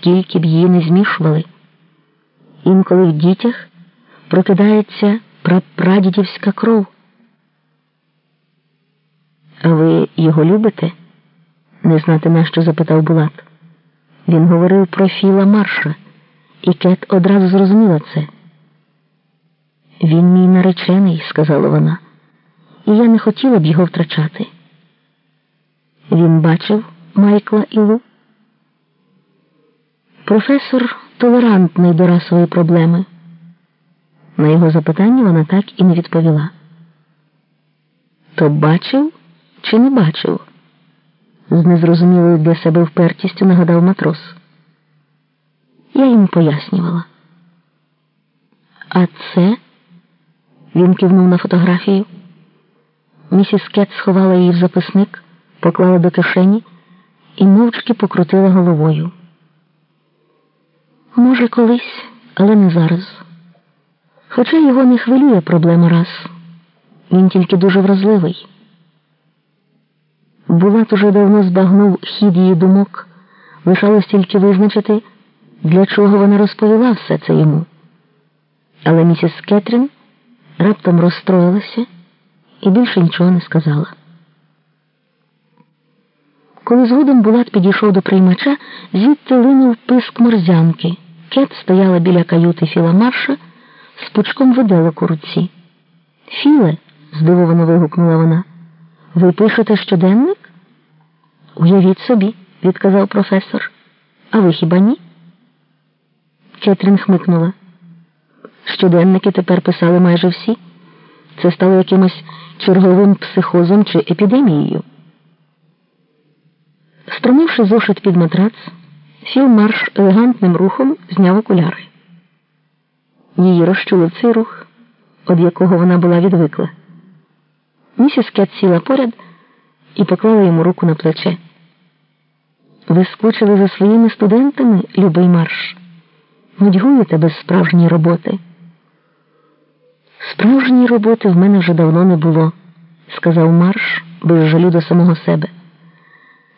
скільки б її не змішували. Інколи в дітях прокидається прапрадідівська кров. А ви його любите? не знати нащо запитав Булат. Він говорив про Філа Марша, і Кет одразу зрозуміла це. Він мій наречений, сказала вона, і я не хотіла б його втрачати. Він бачив Майкла і Лу. Професор толерантний до расової проблеми. На його запитання вона так і не відповіла. То бачив чи не бачив? З незрозумілою для себе впертістю нагадав матрос. Я йому пояснювала. А це він кивнув на фотографію. Місіс Кет сховала її в записник, поклала до кишені і мовчки покрутила головою. Може, колись, але не зараз. Хоча його не хвилює проблема раз. Він тільки дуже вразливий. Булат уже давно збагнув хід її думок, лишалось тільки визначити, для чого вона розповіла все це йому. Але місіс Кетрін раптом розстроїлася і більше нічого не сказала. Коли згодом Булат підійшов до приймача, звідти линув писк морзянки. Кет стояла біля каюти Філа Марша з пучком виделок у руці. Філе, здивовано вигукнула вона, ви пишете щоденник? Уявіть собі, відказав професор. А ви хіба ні? Кетрін хмикнула. Щоденники тепер писали майже всі. Це стало якимось черговим психозом чи епідемією. Стромивши зошит під матрац, Філ марш елегантним рухом зняв окуляри. Її розчулив цей рух, від якого вона була відвикла. Місіс Кет сіла поряд і поклала йому руку на плече. Ви скучили за своїми студентами, любий марш. Нудьгуєте без справжньої роботи. Справжньої роботи в мене вже давно не було, сказав марш без жалю до самого себе.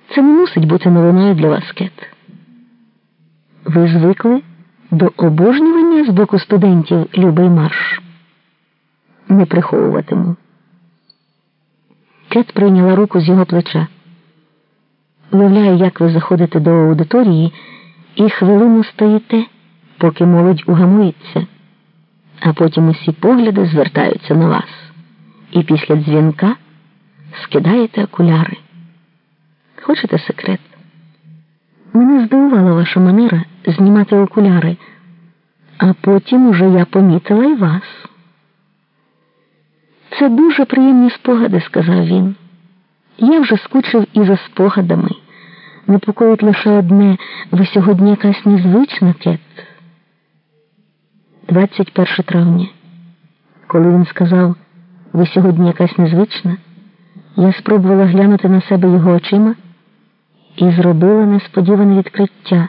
Це не мусить бути новиною для вас, Кет. Ви звикли до обожнювання з боку студентів любий марш. Не приховуватиму. Кет прийняла руку з його плеча. Уявляю, як ви заходите до аудиторії і хвилину стоїте, поки молодь угамується, а потім усі погляди звертаються на вас. І після дзвінка скидаєте окуляри. Хочете секрет? Мене здивувала ваша манера знімати окуляри, а потім уже я помітила і вас. Це дуже приємні спогади, сказав він. Я вже скучив і за спогадами. Непокоїть лише одне, ви сьогодні якась незвична кет. 21 травня. Коли він сказав, ви сьогодні якась незвична, я спробувала глянути на себе його очима і зробила несподіване відкриття.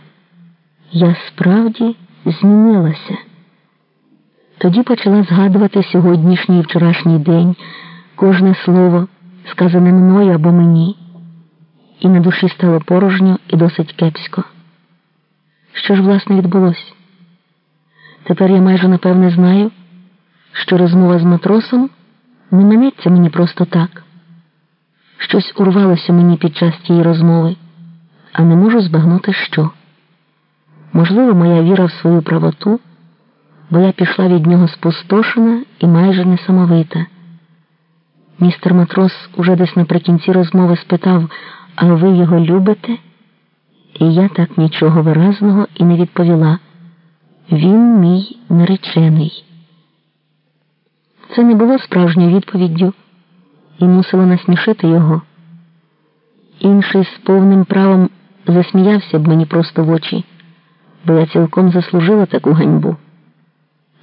Я справді змінилася. Тоді почала згадувати сьогоднішній і вчорашній день, кожне слово, сказане мною або мені, і на душі стало порожньо і досить кепсько. Що ж, власне, відбулося? Тепер я майже напевне знаю, що розмова з матросом не минеться мені просто так. Щось урвалося мені під час тієї розмови, а не можу збагнути що. Можливо, моя віра в свою правоту, бо я пішла від нього спустошена і майже несамовита. Містер матрос уже десь наприкінці розмови спитав, а ви його любите? І я так нічого виразного і не відповіла. Він мій наречений. Це не було справжньою відповіддю і мусило насмішити його. Інший з повним правом засміявся б мені просто в очі, бо я цілком заслужила таку ганьбу.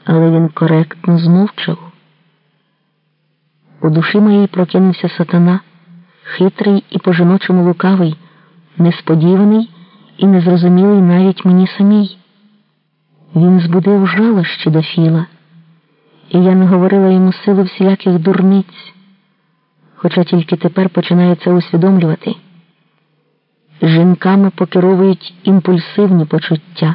Але він коректно змовчав. У душі моїй прокинувся сатана, хитрий і по жіночому лукавий, несподіваний і незрозумілий навіть мені самій. Він збудив жалощі до Філа, і я не говорила йому силу всіляких дурниць, хоча тільки тепер починаю це усвідомлювати. Жінками покеровують імпульсивні почуття.